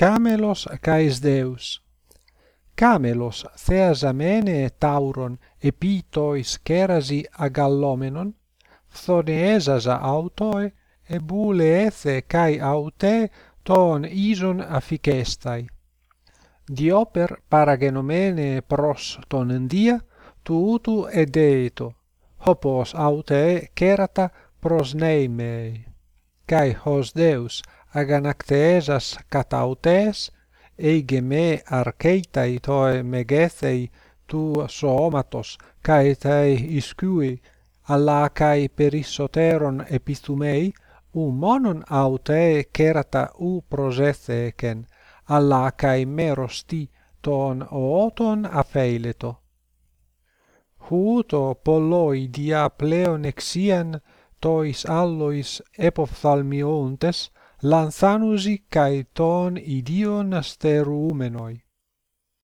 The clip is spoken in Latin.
Camelos caes Deus. Camelos theasamene tauron epitois kerasi agallomenon, thoneesasa autoe, e bule ethe cae aute ton ison afficestai. Dioper paragenomene pros ton endia, tuutu edeeto, hopos aute kerata prosneimei kai hos deus aganacteesas katautes eige me arkeitai toe megethei tu somatos kai tai iskui alla kai perisoteron epithumei u monon aute kerata u prosetheken alla kai merosti ton ooton afeileto huto polloi dia pleonexian tois allois epophthalmiontes lanzanusi kai ton idion asterumenoi